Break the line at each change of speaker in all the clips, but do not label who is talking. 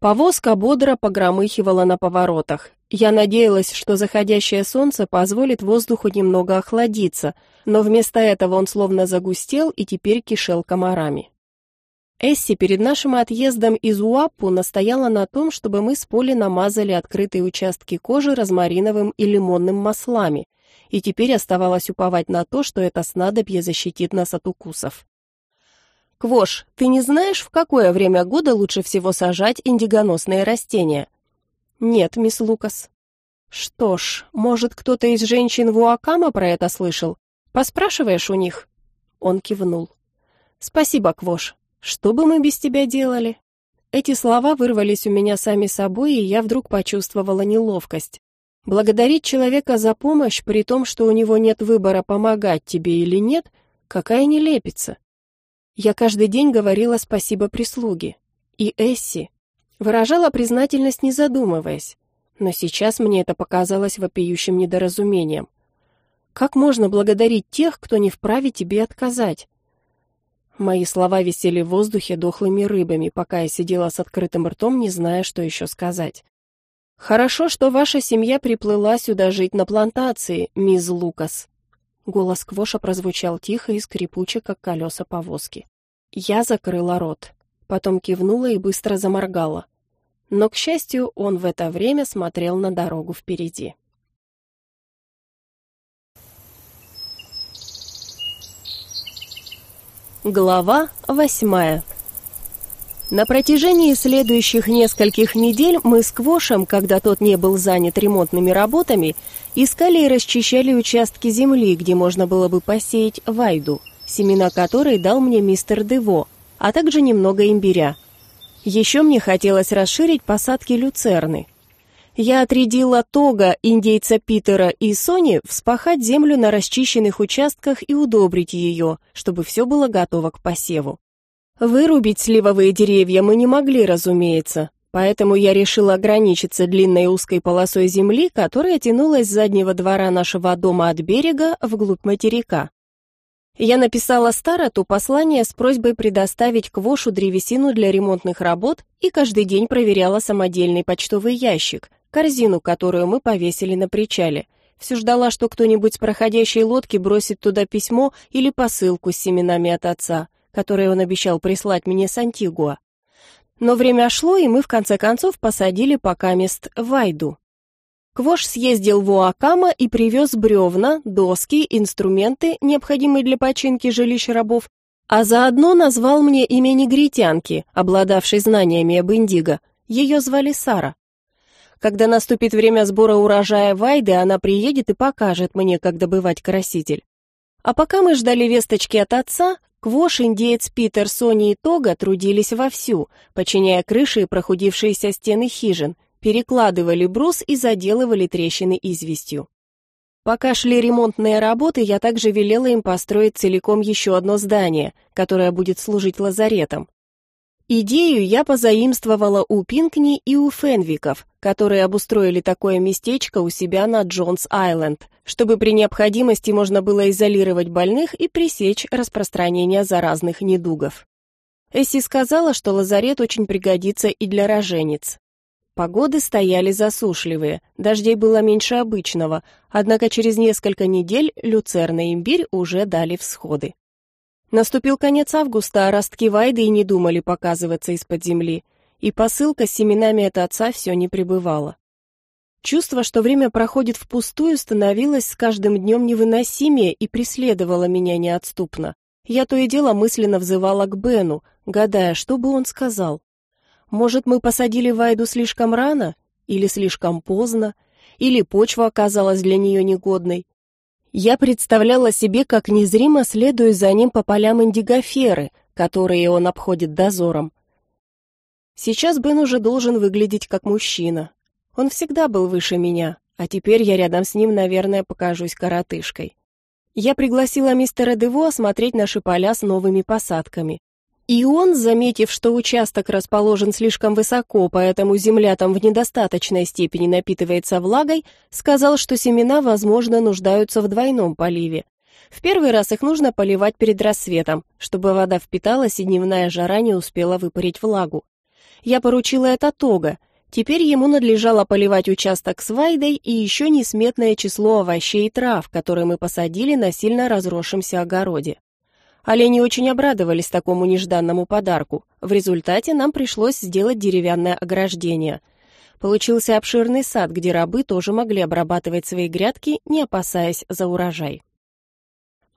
Повозка бодро погромыхивала на поворотах. Я надеялась, что заходящее солнце позволит воздуху немного охладиться, но вместо этого он словно загустел и теперь кишел комарами. Эсси перед нашим отъездом из Уаппу настояла на том, чтобы мы с Поли намазали открытые участки кожи розмариновым и лимонным маслами, и теперь оставалось уповать на то, что это снадобье защитит нас от укусов. «Квош, ты не знаешь, в какое время года лучше всего сажать индигоносные растения?» «Нет, мисс Лукас». «Что ж, может, кто-то из женщин Вуакама про это слышал? Поспрашиваешь у них?» Он кивнул. «Спасибо, Квош. Что бы мы без тебя делали?» Эти слова вырвались у меня сами собой, и я вдруг почувствовала неловкость. Благодарить человека за помощь, при том, что у него нет выбора, помогать тебе или нет, какая нелепица. Я каждый день говорила спасибо прислуге. И Эсси. Выражала признательность, не задумываясь. Но сейчас мне это показалось вопиющим недоразумением. Как можно благодарить тех, кто не вправе тебе отказать? Мои слова висели в воздухе дохлыми рыбами, пока я сидела с открытым ртом, не зная, что еще сказать. «Хорошо, что ваша семья приплыла сюда жить на плантации, мисс Лукас». Голос Квоша прозвучал тихо и скрипуче, как колеса повозки. Я закрыла рот, потом кивнула и быстро заморгала. Но, к счастью, он в это время смотрел на дорогу впереди. Глава восьмая На протяжении следующих нескольких недель мы с Квошем, когда тот не был занят ремонтными работами, искали и расчищали участки земли, где можно было бы посеять вайду, семена которой дал мне мистер Дево, а также немного имбиря. Еще мне хотелось расширить посадки люцерны – я отрядила Тога, индейца Питера и Сони вспахать землю на расчищенных участках и удобрить ее, чтобы все было готово к посеву. Вырубить сливовые деревья мы не могли, разумеется, поэтому я решила ограничиться длинной узкой полосой земли, которая тянулась с заднего двора нашего дома от берега вглубь материка. Я написала Староту послание с просьбой предоставить Квошу древесину для ремонтных работ и каждый день проверяла самодельный почтовый ящик, корзину, которую мы повесили на причале. Все ждала, что кто-нибудь с проходящей лодки бросит туда письмо или посылку с семенами от отца, которые он обещал прислать мне с Антигуа. Но время шло, и мы в конце концов посадили пока мест Вайду. Квош съездил в Уакама и привез бревна, доски, инструменты, необходимые для починки жилищ рабов, а заодно назвал мне имя негритянки, обладавшей знаниями об индиго. Ее звали Сара. Когда наступит время сбора урожая Вайды, она приедет и покажет мне, как добывать краситель. А пока мы ждали весточки от отца, Квош, индеец Питер, Сони и Тога трудились вовсю, починяя крыши и прохудившиеся стены хижин, перекладывали брус и заделывали трещины известью. Пока шли ремонтные работы, я также велела им построить целиком еще одно здание, которое будет служить лазаретом. Идею я позаимствовала у Пинкни и у Фенвиков, которые обустроили такое местечко у себя на Джонс-Айленд, чтобы при необходимости можно было изолировать больных и пресечь распространение заразных недугов. Эсси сказала, что лазарет очень пригодится и для рожениц. Погоды стояли засушливые, дождей было меньше обычного, однако через несколько недель люцерна и имбирь уже дали всходы. Наступил конец августа, а ростки Вайды и не думали показываться из-под земли, и посылка с семенами от отца все не прибывала. Чувство, что время проходит впустую, становилось с каждым днем невыносимее и преследовало меня неотступно. Я то и дело мысленно взывала к Бену, гадая, что бы он сказал. Может, мы посадили Вайду слишком рано? Или слишком поздно? Или почва оказалась для нее негодной? Я представляла себе, как незримо следую за ним по полям индигоферы, которые он обходит дозором. Сейчас Бен уже должен выглядеть как мужчина. Он всегда был выше меня, а теперь я рядом с ним, наверное, покажусь коротышкой. Я пригласила мистера Дево осмотреть наши поля с новыми посадками. И он, заметив, что участок расположен слишком высоко, поэтому земля там в недостаточной степени напитывается влагой, сказал, что семена, возможно, нуждаются в двойном поливе. В первый раз их нужно поливать перед рассветом, чтобы вода впиталась и дневная жара не успела выпарить влагу. Я поручила это Тога. Теперь ему надлежало поливать участок с вайдой и еще несметное число овощей и трав, которые мы посадили на сильно разросшемся огороде. Олени очень обрадовались такому нежданному подарку. В результате нам пришлось сделать деревянное ограждение. Получился обширный сад, где рабы тоже могли обрабатывать свои грядки, не опасаясь за урожай.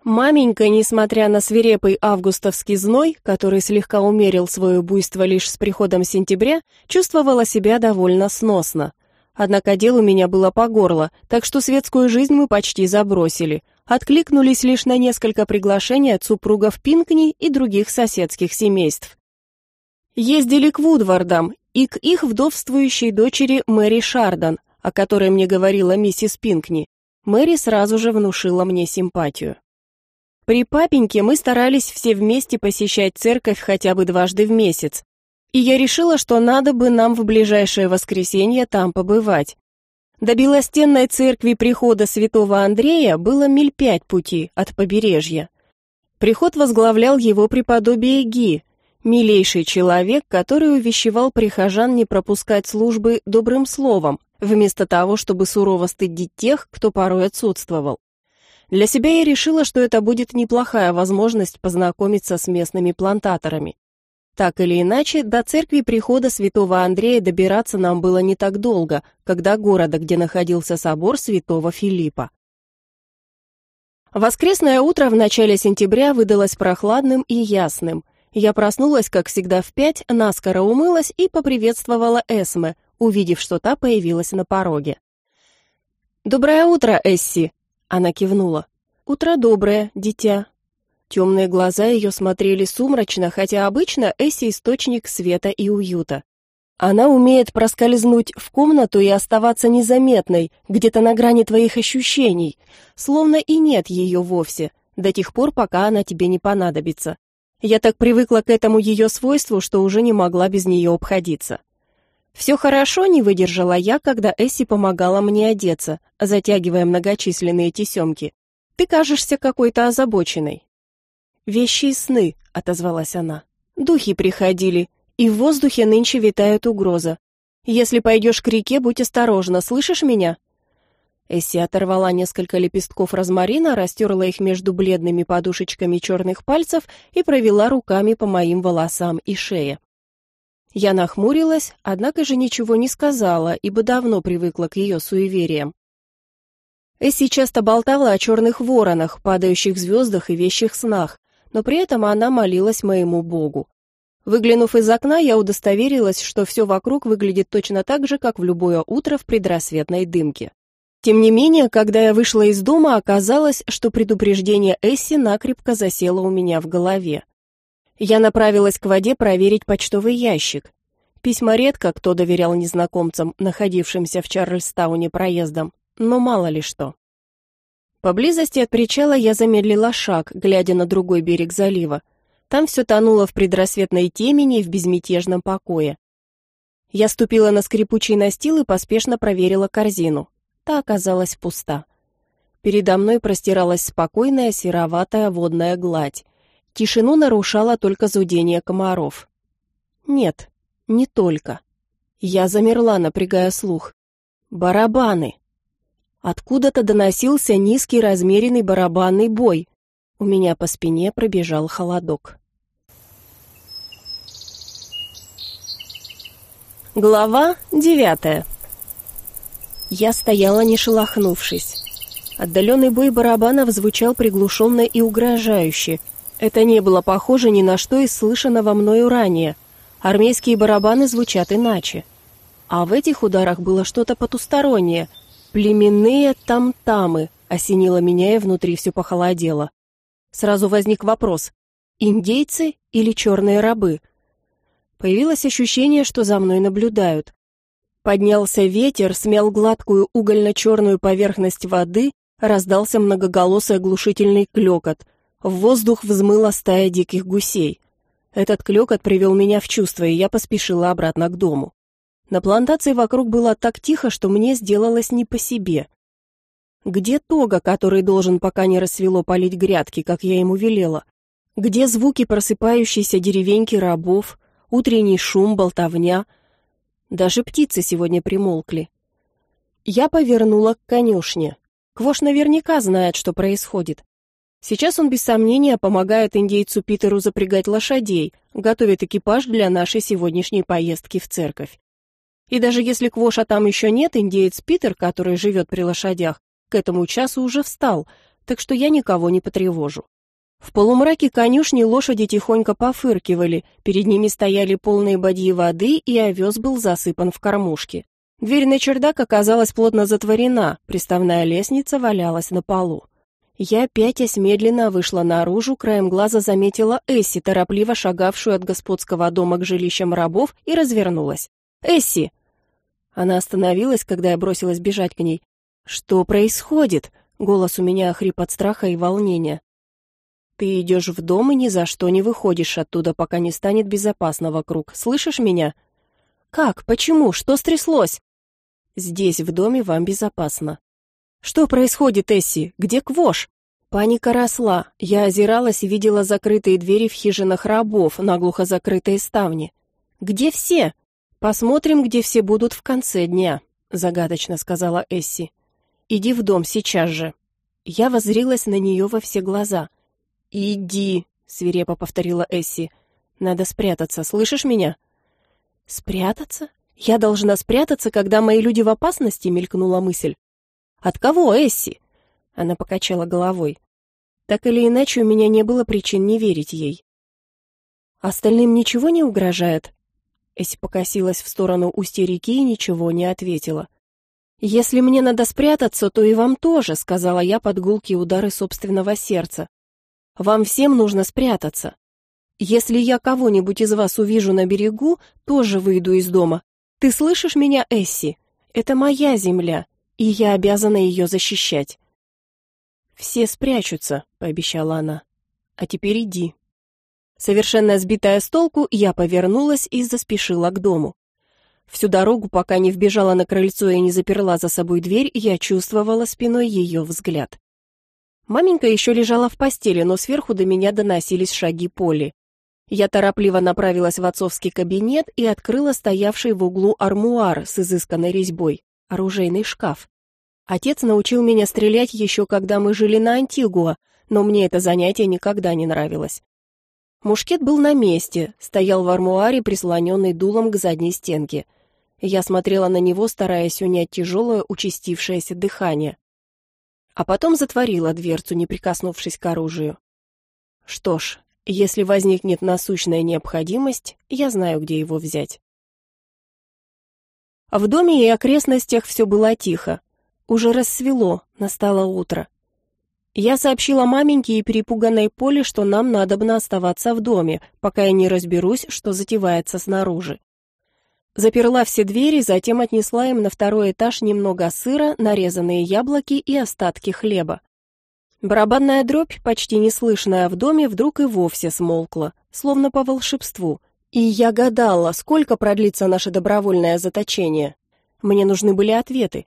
Маменька, несмотря на свирепый августовский зной, который слегка умерил свое буйство лишь с приходом сентября, чувствовала себя довольно сносно. Однако дел у меня было по горло, так что светскую жизнь мы почти забросили. Откликнулись лишь на несколько приглашений от супругов Пинкни и других соседских семейств. Ездили к Вудвардам и к их вдовствующей дочери Мэри Шардан, о которой мне говорила миссис Пинкни. Мэри сразу же внушила мне симпатию. При папеньке мы старались все вместе посещать церковь хотя бы дважды в месяц, и я решила, что надо бы нам в ближайшее воскресенье там побывать. До Белостенной церкви прихода святого Андрея было миль пять пути от побережья. Приход возглавлял его преподобие Ги, милейший человек, который увещевал прихожан не пропускать службы добрым словом, вместо того, чтобы сурово стыдить тех, кто порой отсутствовал. Для себя я решила, что это будет неплохая возможность познакомиться с местными плантаторами. Так или иначе, до церкви прихода святого Андрея добираться нам было не так долго, когда города, где находился собор святого Филиппа. Воскресное утро в начале сентября выдалось прохладным и ясным. Я проснулась, как всегда, в пять, наскоро умылась и поприветствовала Эсме, увидев, что та появилась на пороге. «Доброе утро, Эсси!» Она кивнула. «Утро доброе, дитя». Темные глаза ее смотрели сумрачно, хотя обычно Эсси источник света и уюта. Она умеет проскользнуть в комнату и оставаться незаметной, где-то на грани твоих ощущений, словно и нет ее вовсе, до тех пор, пока она тебе не понадобится. Я так привыкла к этому ее свойству, что уже не могла без нее обходиться. Все хорошо не выдержала я, когда Эсси помогала мне одеться, затягивая многочисленные тесемки. Ты кажешься какой-то озабоченной. Вещи и сны, отозвалась она. Духи приходили, и в воздухе нынче витает угроза. Если пойдешь к реке, будь осторожна, слышишь меня? Эсси оторвала несколько лепестков розмарина, растерла их между бледными подушечками черных пальцев и провела руками по моим волосам и шее. Я нахмурилась, однако же ничего не сказала, ибо давно привыкла к ее суевериям. Эсси часто болтала о черных воронах, падающих звездах и вещих снах, но при этом она молилась моему богу. Выглянув из окна, я удостоверилась, что все вокруг выглядит точно так же, как в любое утро в предрассветной дымке. Тем не менее, когда я вышла из дома, оказалось, что предупреждение Эсси накрепко засело у меня в голове. Я направилась к воде проверить почтовый ящик. Письма редко кто доверял незнакомцам, находившимся в Чарльстауне проездом, но мало ли что. Поблизости от причала я замедлила шаг, глядя на другой берег залива. Там все тонуло в предрассветной темени и в безмятежном покое. Я ступила на скрипучий настил и поспешно проверила корзину. Та оказалась пуста. Передо мной простиралась спокойная сероватая водная гладь. Тишину нарушало только зудение комаров. Нет, не только. Я замерла, напрягая слух. Барабаны. Откуда-то доносился низкий размеренный барабанный бой. У меня по спине пробежал холодок. Глава девятая. Я стояла, не шелохнувшись. Отдаленный бой барабанов звучал приглушенно и угрожающе, это не было похоже ни на что из слышанного мною ранее. Армейские барабаны звучат иначе. А в этих ударах было что-то потустороннее. Племенные там-тамы осенило меня и внутри все похолодело. Сразу возник вопрос: индейцы или черные рабы? Появилось ощущение, что за мной наблюдают. Поднялся ветер, смял гладкую угольно-черную поверхность воды, раздался многоголосый оглушительный клёкот. В воздух взмыла стая диких гусей. Этот клёкот привел меня в чувство, и я поспешила обратно к дому. На плантации вокруг было так тихо, что мне сделалось не по себе. Где Тога, который должен, пока не рассвело, полить грядки, как я ему велела? Где звуки просыпающейся деревеньки рабов? Утренний шум, болтовня. Даже птицы сегодня примолкли. Я повернула к конюшне. Квош наверняка знает, что происходит. Сейчас он без сомнения помогает индейцу Питеру запрягать лошадей, готовит экипаж для нашей сегодняшней поездки в церковь. И даже если Квоша там еще нет, индеец Питер, который живет при лошадях, к этому часу уже встал, так что я никого не потревожу. В полумраке конюшни лошади тихонько пофыркивали, перед ними стояли полные бадьи воды, и овес был засыпан в кормушке. Дверь на чердак оказалась плотно затворена, приставная лестница валялась на полу. Я, пятясь, медленно вышла наружу, краем глаза заметила Эсси, торопливо шагавшую от господского дома к жилищам рабов, и развернулась. «Эсси!» Она остановилась, когда я бросилась бежать к ней. «Что происходит?» Голос у меня охрип от страха и волнения. Ты идешь в дом и ни за что не выходишь оттуда, пока не станет безопасно вокруг. Слышишь меня? Как? Почему? Что стряслось? Здесь, в доме, вам безопасно. Что происходит, Эсси? Где Квош? Паника росла. Я озиралась и видела закрытые двери в хижинах рабов, наглухо закрытые ставни. Где все? Посмотрим, где все будут в конце дня, загадочно сказала Эсси. Иди в дом сейчас же. Я воззрилась на нее во все глаза — «Иди», — свирепо повторила Эсси. «Надо спрятаться, слышишь меня?» «Спрятаться? Я должна спрятаться, когда мои люди в опасности?» — мелькнула мысль. «От кого, Эсси?» Она покачала головой. Так или иначе, у меня не было причин не верить ей. «Остальным ничего не угрожает?» Эсси покосилась в сторону устья реки и ничего не ответила. «Если мне надо спрятаться, то и вам тоже», — сказала я под гулкие удары собственного сердца. Вам всем нужно спрятаться. Если я кого-нибудь из вас увижу на берегу, тоже выйду из дома. Ты слышишь меня, Эсси? Это моя земля, и я обязана ее защищать. Все спрячутся, пообещала она. А теперь иди. Совершенно сбитая с толку, я повернулась и заспешила к дому. Всю дорогу, пока не вбежала на крыльцо и не заперла за собой дверь, я чувствовала спиной ее взгляд. Маменька еще лежала в постели, но сверху до меня доносились шаги Поли. Я торопливо направилась в отцовский кабинет и открыла стоявший в углу армуар с изысканной резьбой, оружейный шкаф. Отец научил меня стрелять еще когда мы жили на Антигуа, но мне это занятие никогда не нравилось. Мушкет был на месте, стоял в армуаре, прислоненный дулом к задней стенке. Я смотрела на него, стараясь унять тяжелое, участившееся дыхание а потом затворила дверцу, не прикоснувшись к оружию. Что ж, если возникнет насущная необходимость, я знаю, где его взять. В доме и окрестностях все было тихо. Уже рассвело, настало утро. Я сообщила маменьке и перепуганной Поле, что нам надобно оставаться в доме, пока я не разберусь, что затевается снаружи. Заперла все двери, затем отнесла им на второй этаж немного сыра, нарезанные яблоки и остатки хлеба. Барабанная дробь, почти неслышная в доме, вдруг и вовсе смолкла, словно по волшебству. И я гадала, сколько продлится наше добровольное заточение. Мне нужны были ответы.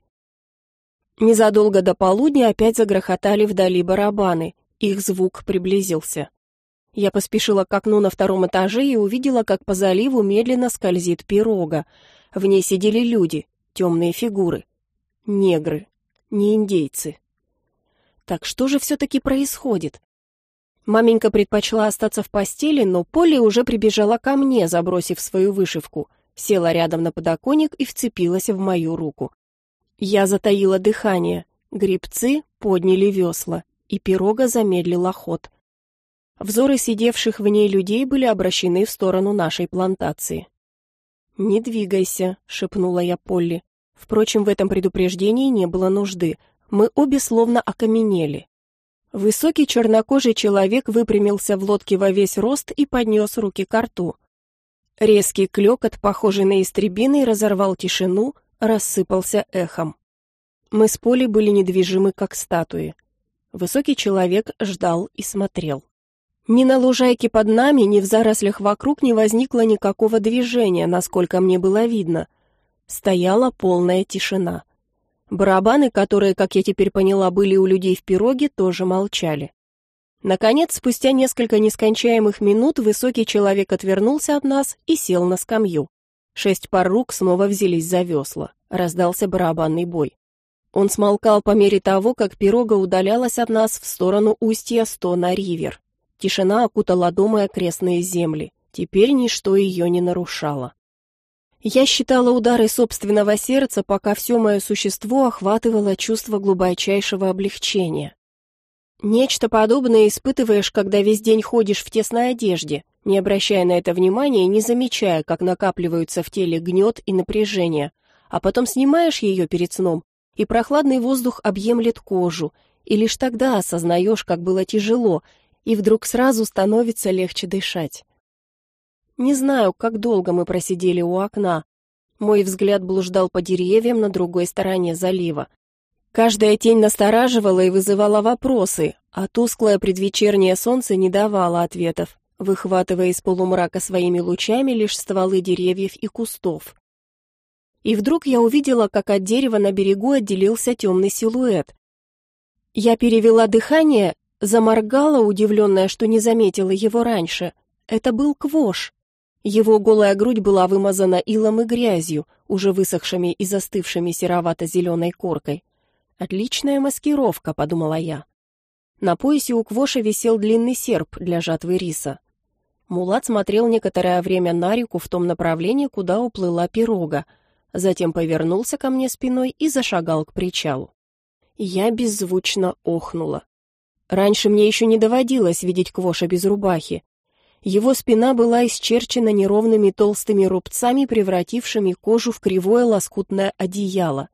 Незадолго до полудня опять загрохотали вдали барабаны. Их звук приблизился. Я поспешила к окну на втором этаже и увидела, как по заливу медленно скользит пирога. В ней сидели люди, темные фигуры. Негры, не индейцы. Так что же все-таки происходит? Маменька предпочла остаться в постели, но Полли уже прибежала ко мне, забросив свою вышивку, села рядом на подоконник и вцепилась в мою руку. Я затаила дыхание, грибцы подняли весла, и пирога замедлила ход. Взоры сидевших в ней людей были обращены в сторону нашей плантации. «Не двигайся», — шепнула я Полли. Впрочем, в этом предупреждении не было нужды. Мы обе словно окаменели. Высокий чернокожий человек выпрямился в лодке во весь рост и поднес руки к рту. Резкий клёкот, похожий на истребиный, разорвал тишину, рассыпался эхом. Мы с Полей были недвижимы, как статуи. Высокий человек ждал и смотрел. Ни на лужайке под нами, ни в зарослях вокруг не возникло никакого движения, насколько мне было видно. Стояла полная тишина. Барабаны, которые, как я теперь поняла, были у людей в пироге, тоже молчали. Наконец, спустя несколько нескончаемых минут, высокий человек отвернулся от нас и сел на скамью. Шесть пар рук снова взялись за весла. Раздался барабанный бой. Он смолкал по мере того, как пирога удалялась от нас в сторону устья Стона-Ривер. Тишина окутала дом и окрестные земли. Теперь ничто ее не нарушало. Я считала удары собственного сердца, пока все мое существо охватывало чувство глубочайшего облегчения. Нечто подобное испытываешь, когда весь день ходишь в тесной одежде, не обращая на это внимания и не замечая, как накапливаются в теле гнет и напряжение, а потом снимаешь ее перед сном, и прохладный воздух объемлет кожу, и лишь тогда осознаешь, как было тяжело, и вдруг сразу становится легче дышать. Не знаю, как долго мы просидели у окна. Мой взгляд блуждал по деревьям на другой стороне залива. Каждая тень настораживала и вызывала вопросы, а тусклое предвечернее солнце не давало ответов, выхватывая из полумрака своими лучами лишь стволы деревьев и кустов. И вдруг я увидела, как от дерева на берегу отделился темный силуэт. Я перевела дыхание, заморгала, удивленная, что не заметила его раньше. Это был Квош. Его голая грудь была вымазана илом и грязью, уже высохшими и застывшими серовато-зеленой коркой. «Отличная маскировка», — подумала я. На поясе у Квоша висел длинный серп для жатвы риса. Мулат смотрел некоторое время на реку в том направлении, куда уплыла пирога, затем повернулся ко мне спиной и зашагал к причалу. Я беззвучно охнула. Раньше мне еще не доводилось видеть Квоша без рубахи, его спина была исчерчена неровными толстыми рубцами, превратившими кожу в кривое лоскутное одеяло.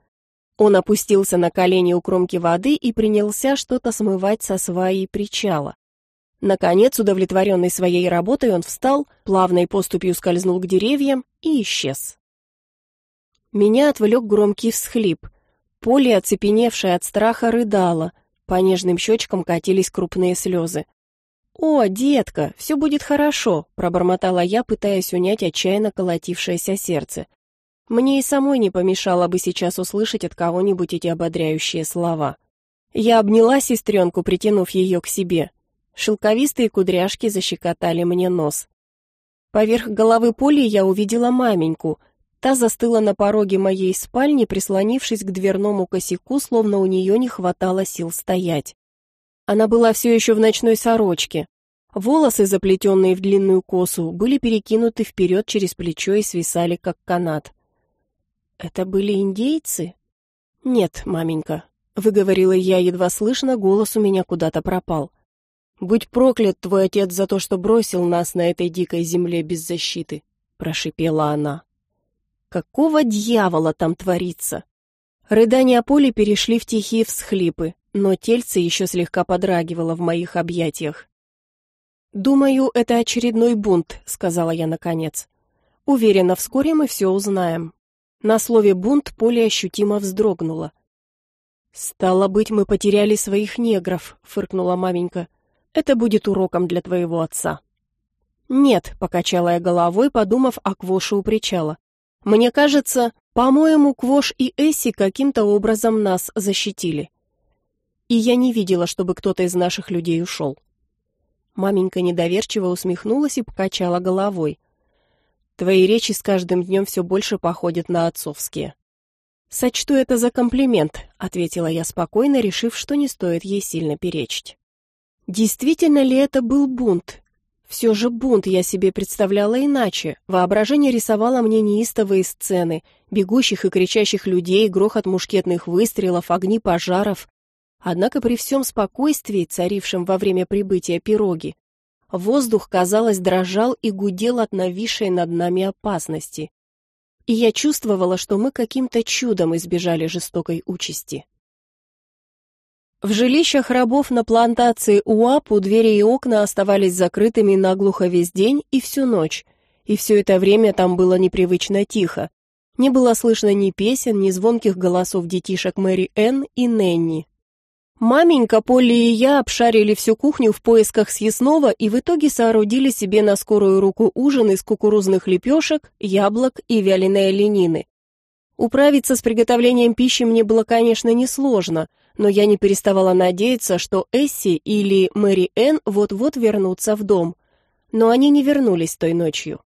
Он опустился на колени у кромки воды и принялся что-то смывать со сваи причала. Наконец, удовлетворенный своей работой, он встал, плавной поступью скользнул к деревьям и исчез. Меня отвлек громкий всхлип. Поле, оцепеневшее от страха, рыдало, по нежным щечкам катились крупные слезы. «О, детка, все будет хорошо», — пробормотала я, пытаясь унять отчаянно колотившееся сердце. Мне и самой не помешало бы сейчас услышать от кого-нибудь эти ободряющие слова. Я обняла сестренку, притянув ее к себе. Шелковистые кудряшки защекотали мне нос. Поверх головы Поли я увидела маменьку. Та застыла на пороге моей спальни, прислонившись к дверному косяку, словно у нее не хватало сил стоять. Она была все еще в ночной сорочке. Волосы, заплетенные в длинную косу, были перекинуты вперед через плечо и свисали, как канат. «Это были индейцы?» «Нет, маменька», — выговорила я едва слышно, голос у меня куда-то пропал. «Будь проклят твой отец за то, что бросил нас на этой дикой земле без защиты», — прошипела она. «Какого дьявола там творится?» Рыдания Поли перешли в тихие всхлипы но тельце еще слегка подрагивало в моих объятиях. «Думаю, это очередной бунт», — сказала я наконец. «Уверена, вскоре мы все узнаем». На слове «бунт» Поле ощутимо вздрогнула. «Стало быть, мы потеряли своих негров», — фыркнула маменька. «Это будет уроком для твоего отца». «Нет», — покачала я головой, подумав о Квоше у причала. «Мне кажется, по-моему, Квош и Эсси каким-то образом нас защитили и я не видела, чтобы кто-то из наших людей ушел. Маменька недоверчиво усмехнулась и покачала головой. Твои речи с каждым днем все больше походят на отцовские. Сочту это за комплимент, ответила я спокойно, решив, что не стоит ей сильно перечить. Действительно ли это был бунт? Все же бунт я себе представляла иначе. Воображение рисовало мне неистовые сцены, бегущих и кричащих людей, грохот мушкетных выстрелов, огни пожаров. Однако при всем спокойствии, царившем во время прибытия пироги, воздух, казалось, дрожал и гудел от нависшей над нами опасности. И я чувствовала, что мы каким-то чудом избежали жестокой участи. В жилищах рабов на плантации Уапу двери и окна оставались закрытыми наглухо весь день и всю ночь, и все это время там было непривычно тихо. Не было слышно ни песен, ни звонких голосов детишек Мэри Энн и Нэнни, Маменька, Полли и я обшарили всю кухню в поисках съестного и в итоге соорудили себе на скорую руку ужин из кукурузных лепешек, яблок и вяленой оленины. Управиться с приготовлением пищи мне было, конечно, несложно. но я не переставала надеяться, что Эсси или Мэри Энн вот-вот вернутся в дом. Но они не вернулись той ночью.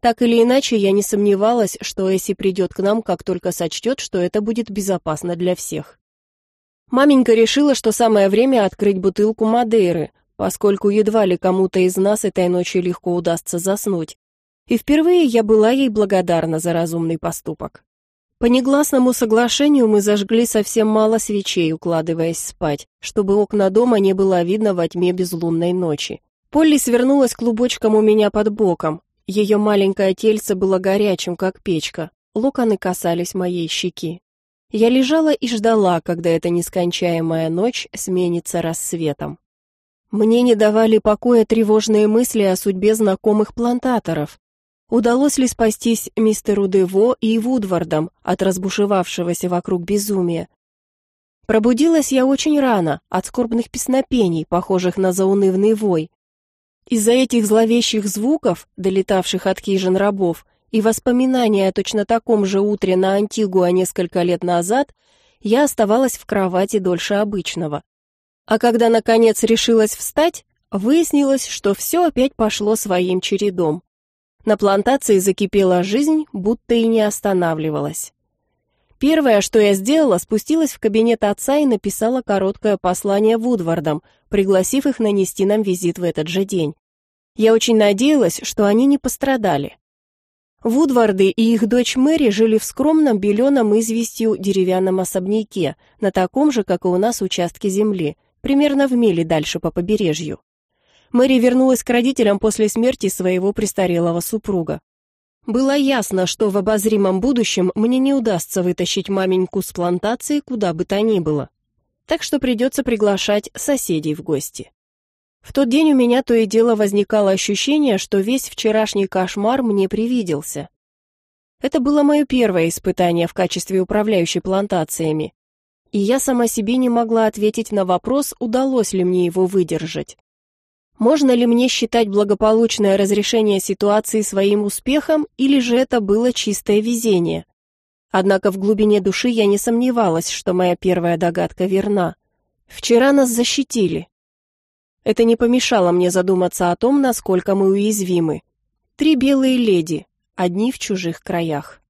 Так или иначе, я не сомневалась, что Эсси придет к нам, как только сочтет, что это будет безопасно для всех. Маменька решила, что самое время открыть бутылку Мадейры, поскольку едва ли кому-то из нас этой ночью легко удастся заснуть. И впервые я была ей благодарна за разумный поступок. По негласному соглашению мы зажгли совсем мало свечей, укладываясь спать, чтобы окна дома не было видно во тьме безлунной ночи. Полли свернулась клубочком у меня под боком. Ее маленькое тельце было горячим, как печка. Локоны касались моей щеки. Я лежала и ждала, когда эта нескончаемая ночь сменится рассветом. Мне не давали покоя тревожные мысли о судьбе знакомых плантаторов. Удалось ли спастись мистеру Дево и Вудвардам от разбушевавшегося вокруг безумия? Пробудилась я очень рано, от скорбных песнопений, похожих на заунывный вой. Из-за этих зловещих звуков, долетавших от хижин рабов, и воспоминания о точно таком же утре на Антигуа несколько лет назад, я оставалась в кровати дольше обычного. А когда, наконец, решилась встать, выяснилось, что все опять пошло своим чередом. На плантации закипела жизнь, будто и не останавливалась. Первое, что я сделала, спустилась в кабинет отца и написала короткое послание Вудвардам, пригласив их нанести нам визит в этот же день. Я очень надеялась, что они не пострадали. Вудварды и их дочь Мэри жили в скромном беленом известью деревянном особняке, на таком же, как и у нас, участке земли, примерно в миле дальше по побережью. Мэри вернулась к родителям после смерти своего престарелого супруга. Было ясно, что в обозримом будущем мне не удастся вытащить маменьку с плантации куда бы то ни было. Так что придется приглашать соседей в гости. В тот день у меня то и дело возникало ощущение, что весь вчерашний кошмар мне привиделся. Это было мое первое испытание в качестве управляющей плантациями, и я сама себе не могла ответить на вопрос, удалось ли мне его выдержать. Можно ли мне считать благополучное разрешение ситуации своим успехом, или же это было чистое везение? Однако в глубине души я не сомневалась, что моя первая догадка верна. Вчера нас защитили. Это не помешало мне задуматься о том, насколько мы уязвимы. Три белые леди, одни в чужих краях.